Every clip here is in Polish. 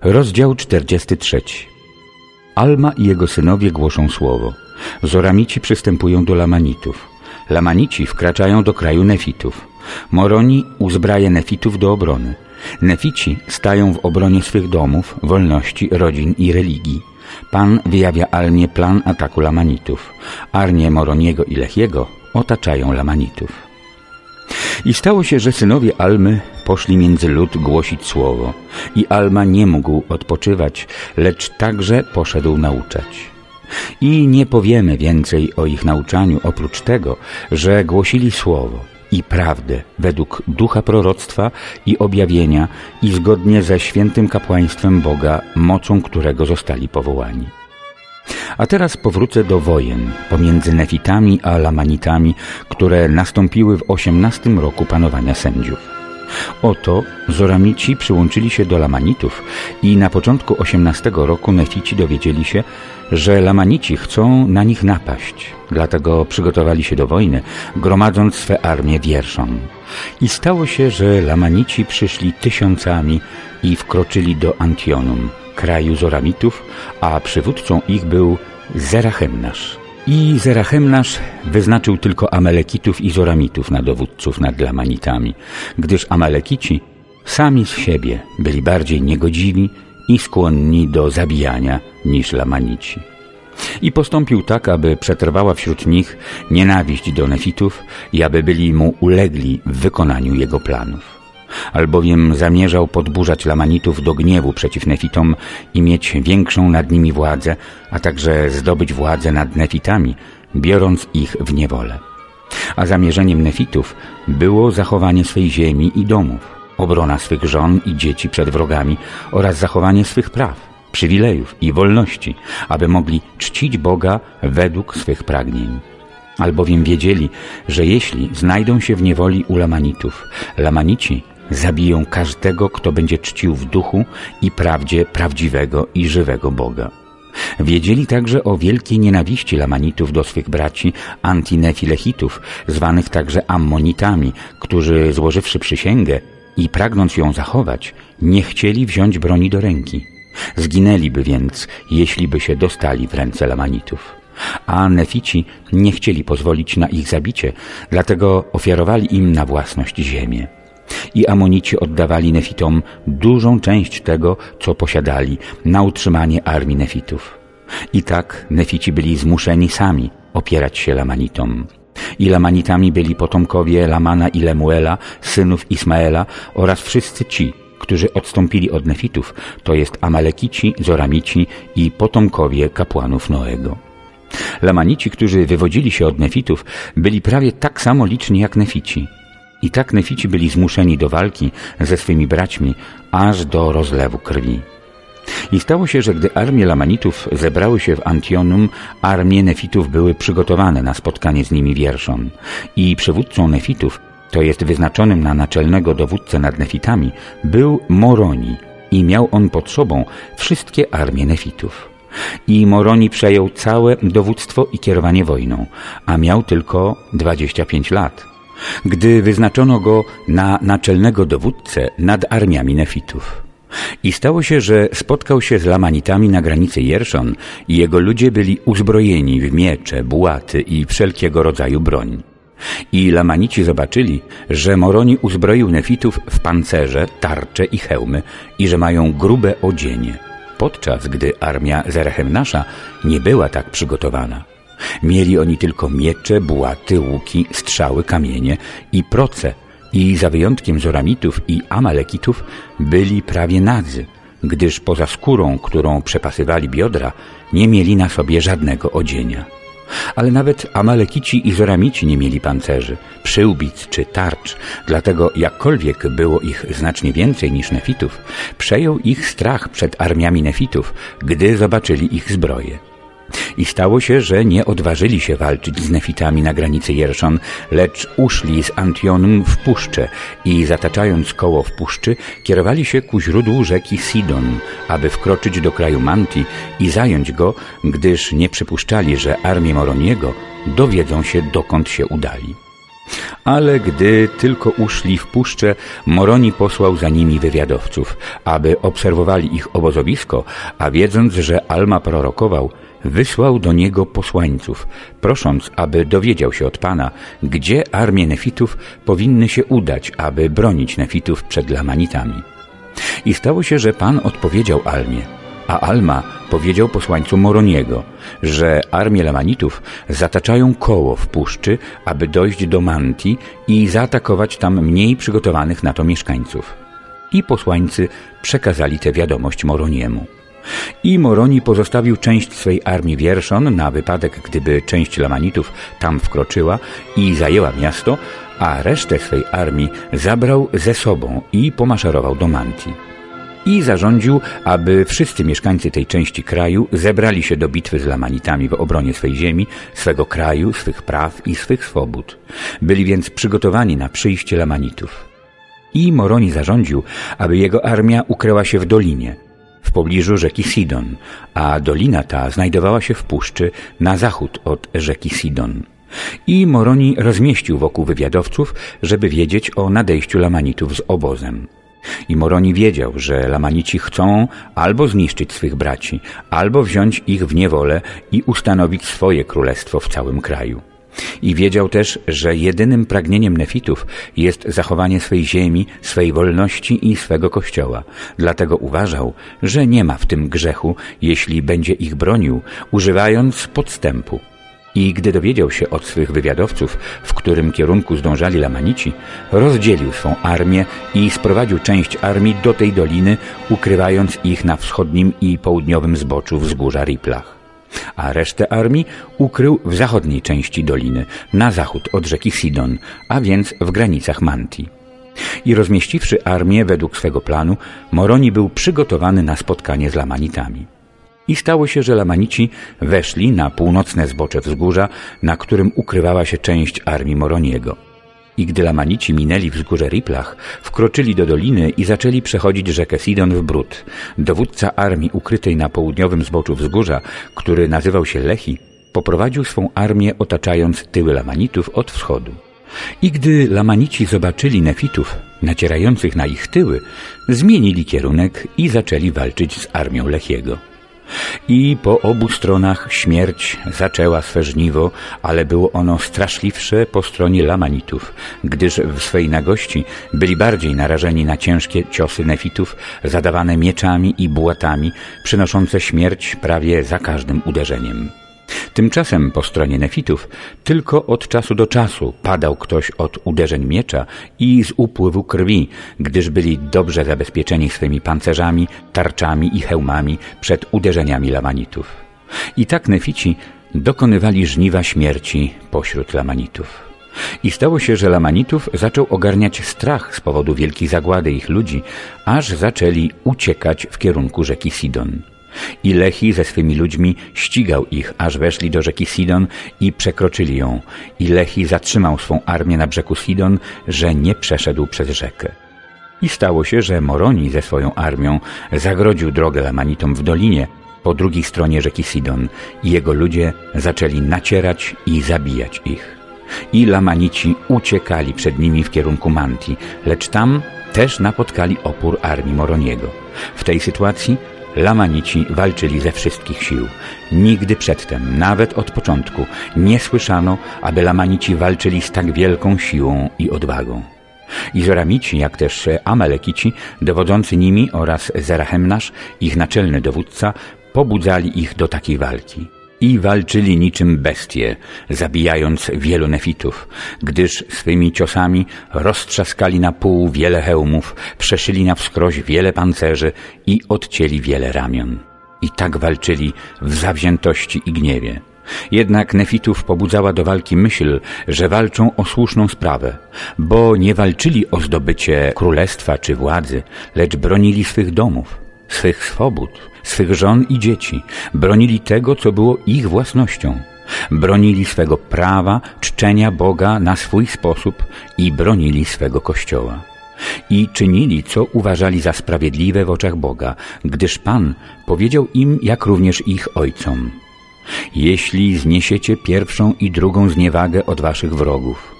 Rozdział 43 Alma i jego synowie głoszą słowo. Zoramici przystępują do Lamanitów. Lamanici wkraczają do kraju Nefitów. Moroni uzbraje Nefitów do obrony. Nefici stają w obronie swych domów, wolności, rodzin i religii. Pan wyjawia Almie plan ataku Lamanitów. Armie Moroniego i Lechiego otaczają Lamanitów. I stało się, że synowie Almy poszli między lud głosić słowo. I Alma nie mógł odpoczywać, lecz także poszedł nauczać. I nie powiemy więcej o ich nauczaniu, oprócz tego, że głosili słowo i prawdę według ducha proroctwa i objawienia i zgodnie ze świętym kapłaństwem Boga, mocą którego zostali powołani. A teraz powrócę do wojen pomiędzy Nefitami a Lamanitami, które nastąpiły w XVIII roku panowania sędziów. Oto Zoramici przyłączyli się do Lamanitów i na początku XVIII roku Nefici dowiedzieli się, że Lamanici chcą na nich napaść. Dlatego przygotowali się do wojny, gromadząc swe armie wierszą. I stało się, że Lamanici przyszli tysiącami i wkroczyli do Antionum, kraju Zoramitów, a przywódcą ich był Zerachemnasz. I Zerachemnasz wyznaczył tylko Amalekitów i Zoramitów na dowódców nad Lamanitami, gdyż Amalekici sami z siebie byli bardziej niegodziwi i skłonni do zabijania niż Lamanici. I postąpił tak, aby przetrwała wśród nich nienawiść do Nefitów i aby byli mu ulegli w wykonaniu jego planów albowiem zamierzał podburzać Lamanitów do gniewu przeciw Nefitom i mieć większą nad nimi władzę, a także zdobyć władzę nad Nefitami, biorąc ich w niewolę. A zamierzeniem Nefitów było zachowanie swej ziemi i domów, obrona swych żon i dzieci przed wrogami oraz zachowanie swych praw, przywilejów i wolności, aby mogli czcić Boga według swych pragnień albowiem wiedzieli, że jeśli znajdą się w niewoli u Lamanitów, Lamanici Zabiją każdego, kto będzie czcił w duchu i prawdzie prawdziwego i żywego Boga. Wiedzieli także o wielkiej nienawiści Lamanitów do swych braci Antinefilechitów, zwanych także Ammonitami, którzy złożywszy przysięgę i pragnąc ją zachować, nie chcieli wziąć broni do ręki. Zginęliby więc, jeśli by się dostali w ręce Lamanitów. A Nefici nie chcieli pozwolić na ich zabicie, dlatego ofiarowali im na własność ziemię i Amonici oddawali Nefitom dużą część tego, co posiadali na utrzymanie armii Nefitów. I tak Nefici byli zmuszeni sami opierać się Lamanitom. I Lamanitami byli potomkowie Lamana i Lemuela, synów Ismaela oraz wszyscy ci, którzy odstąpili od Nefitów, to jest Amalekici, Zoramici i potomkowie kapłanów Noego. Lamanici, którzy wywodzili się od Nefitów, byli prawie tak samo liczni jak Nefici – i tak Nefici byli zmuszeni do walki ze swymi braćmi, aż do rozlewu krwi. I stało się, że gdy armie Lamanitów zebrały się w Antionum, armie Nefitów były przygotowane na spotkanie z nimi wierszą. I przywódcą Nefitów, to jest wyznaczonym na naczelnego dowódcę nad Nefitami, był Moroni i miał on pod sobą wszystkie armie Nefitów. I Moroni przejął całe dowództwo i kierowanie wojną, a miał tylko 25 lat gdy wyznaczono go na naczelnego dowódcę nad armiami nefitów. I stało się, że spotkał się z Lamanitami na granicy Jerszon i jego ludzie byli uzbrojeni w miecze, bułaty i wszelkiego rodzaju broń. I Lamanici zobaczyli, że Moroni uzbroił nefitów w pancerze, tarcze i hełmy i że mają grube odzienie, podczas gdy armia Zerechemnasza nie była tak przygotowana. Mieli oni tylko miecze, bułaty, łuki, strzały, kamienie i proce i za wyjątkiem Zoramitów i Amalekitów byli prawie nadzy, gdyż poza skórą, którą przepasywali biodra, nie mieli na sobie żadnego odzienia. Ale nawet Amalekici i Zoramici nie mieli pancerzy, przyłbic czy tarcz, dlatego jakkolwiek było ich znacznie więcej niż Nefitów, przejął ich strach przed armiami Nefitów, gdy zobaczyli ich zbroje. I stało się, że nie odważyli się walczyć z nefitami na granicy Jerszon, lecz uszli z Antionum w puszczę i zataczając koło w puszczy, kierowali się ku źródłu rzeki Sidon, aby wkroczyć do kraju Manti i zająć go, gdyż nie przypuszczali, że armie Moroniego dowiedzą się, dokąd się udali. Ale gdy tylko uszli w puszczę, Moroni posłał za nimi wywiadowców, aby obserwowali ich obozowisko, a wiedząc, że Alma prorokował, wysłał do niego posłańców, prosząc, aby dowiedział się od Pana, gdzie armie Nefitów powinny się udać, aby bronić Nefitów przed Lamanitami. I stało się, że Pan odpowiedział Almie, a Alma powiedział posłańcu Moroniego, że armie Lamanitów zataczają koło w puszczy, aby dojść do Manti i zaatakować tam mniej przygotowanych na to mieszkańców. I posłańcy przekazali tę wiadomość Moroniemu. I Moroni pozostawił część swej armii Wierszon na wypadek, gdyby część Lamanitów tam wkroczyła i zajęła miasto, a resztę swej armii zabrał ze sobą i pomaszerował do Manti. I zarządził, aby wszyscy mieszkańcy tej części kraju zebrali się do bitwy z Lamanitami w obronie swej ziemi, swego kraju, swych praw i swych swobód. Byli więc przygotowani na przyjście Lamanitów. I Moroni zarządził, aby jego armia ukryła się w dolinie – w pobliżu rzeki Sidon, a dolina ta znajdowała się w puszczy na zachód od rzeki Sidon. I Moroni rozmieścił wokół wywiadowców, żeby wiedzieć o nadejściu Lamanitów z obozem. I Moroni wiedział, że Lamanici chcą albo zniszczyć swych braci, albo wziąć ich w niewolę i ustanowić swoje królestwo w całym kraju. I wiedział też, że jedynym pragnieniem nefitów jest zachowanie swej ziemi, swej wolności i swego kościoła. Dlatego uważał, że nie ma w tym grzechu, jeśli będzie ich bronił, używając podstępu. I gdy dowiedział się od swych wywiadowców, w którym kierunku zdążali Lamanici, rozdzielił swą armię i sprowadził część armii do tej doliny, ukrywając ich na wschodnim i południowym zboczu wzgórza Riplach a resztę armii ukrył w zachodniej części doliny, na zachód od rzeki Sidon, a więc w granicach Manti. I rozmieściwszy armię według swego planu, Moroni był przygotowany na spotkanie z Lamanitami. I stało się, że Lamanici weszli na północne zbocze wzgórza, na którym ukrywała się część armii Moroniego. I gdy Lamanici minęli wzgórze Riplach, wkroczyli do doliny i zaczęli przechodzić rzekę Sidon w Brud. Dowódca armii ukrytej na południowym zboczu wzgórza, który nazywał się Lehi, poprowadził swą armię otaczając tyły Lamanitów od wschodu. I gdy Lamanici zobaczyli Nefitów nacierających na ich tyły, zmienili kierunek i zaczęli walczyć z armią Lechiego. I po obu stronach śmierć zaczęła swe żniwo, ale było ono straszliwsze po stronie Lamanitów, gdyż w swej nagości byli bardziej narażeni na ciężkie ciosy nefitów, zadawane mieczami i błatami, przynoszące śmierć prawie za każdym uderzeniem. Tymczasem po stronie nefitów tylko od czasu do czasu padał ktoś od uderzeń miecza i z upływu krwi, gdyż byli dobrze zabezpieczeni swymi pancerzami, tarczami i hełmami przed uderzeniami lamanitów. I tak nefici dokonywali żniwa śmierci pośród lamanitów. I stało się, że Lamanitów zaczął ogarniać strach z powodu wielkiej zagłady ich ludzi, aż zaczęli uciekać w kierunku rzeki Sidon. I Lehi ze swymi ludźmi ścigał ich, aż weszli do rzeki Sidon i przekroczyli ją. I Lehi zatrzymał swą armię na brzegu Sidon, że nie przeszedł przez rzekę. I stało się, że Moroni ze swoją armią zagrodził drogę Lamanitom w dolinie, po drugiej stronie rzeki Sidon i jego ludzie zaczęli nacierać i zabijać ich. I Lamanici uciekali przed nimi w kierunku Manti, lecz tam też napotkali opór armii Moroniego. W tej sytuacji Lamanici walczyli ze wszystkich sił. Nigdy przedtem, nawet od początku, nie słyszano, aby Lamanici walczyli z tak wielką siłą i odwagą. Izoramici, jak też Amalekici, dowodzący nimi oraz Zerahemnasz, ich naczelny dowódca, pobudzali ich do takiej walki i walczyli niczym bestie, zabijając wielu nefitów, gdyż swymi ciosami roztrzaskali na pół wiele hełmów, przeszyli na wskroś wiele pancerzy i odcięli wiele ramion. I tak walczyli w zawziętości i gniewie. Jednak nefitów pobudzała do walki myśl, że walczą o słuszną sprawę, bo nie walczyli o zdobycie królestwa czy władzy, lecz bronili swych domów swych swobód, swych żon i dzieci, bronili tego, co było ich własnością. Bronili swego prawa, czczenia Boga na swój sposób i bronili swego Kościoła. I czynili, co uważali za sprawiedliwe w oczach Boga, gdyż Pan powiedział im, jak również ich ojcom. Jeśli zniesiecie pierwszą i drugą zniewagę od waszych wrogów,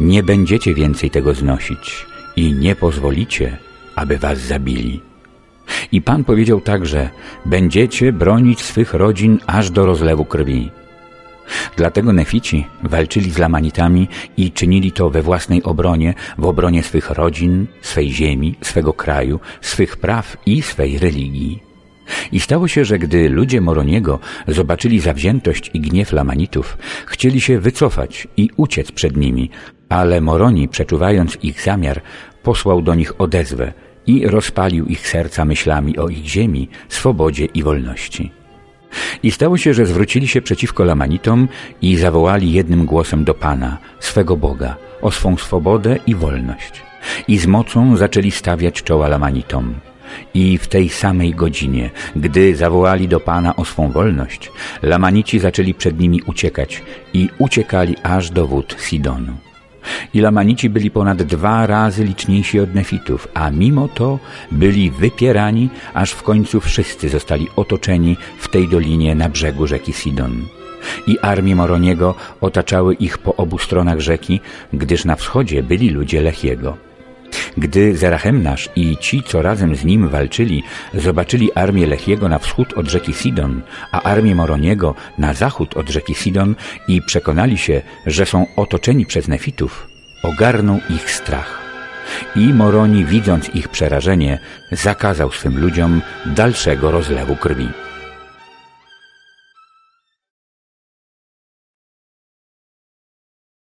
Nie będziecie więcej tego znosić i nie pozwolicie, aby was zabili. I Pan powiedział także, będziecie bronić swych rodzin aż do rozlewu krwi. Dlatego Nefici walczyli z Lamanitami i czynili to we własnej obronie, w obronie swych rodzin, swej ziemi, swego kraju, swych praw i swej religii. I stało się, że gdy ludzie Moroniego zobaczyli zawziętość i gniew Lamanitów, chcieli się wycofać i uciec przed nimi, ale Moroni, przeczuwając ich zamiar, posłał do nich odezwę i rozpalił ich serca myślami o ich ziemi, swobodzie i wolności. I stało się, że zwrócili się przeciwko Lamanitom i zawołali jednym głosem do Pana, swego Boga, o swą swobodę i wolność. I z mocą zaczęli stawiać czoła Lamanitom. I w tej samej godzinie, gdy zawołali do Pana o swą wolność, Lamanici zaczęli przed nimi uciekać i uciekali aż do wód Sidonu. I Lamanici byli ponad dwa razy liczniejsi od Nefitów, a mimo to byli wypierani, aż w końcu wszyscy zostali otoczeni w tej dolinie na brzegu rzeki Sidon. I armie Moroniego otaczały ich po obu stronach rzeki, gdyż na wschodzie byli ludzie Lechiego. Gdy Zerachemnasz i ci, co razem z nim walczyli, zobaczyli armię Lechiego na wschód od rzeki Sidon, a armię Moroniego na zachód od rzeki Sidon i przekonali się, że są otoczeni przez Nefitów, ogarnął ich strach. I Moroni, widząc ich przerażenie, zakazał swym ludziom dalszego rozlewu krwi.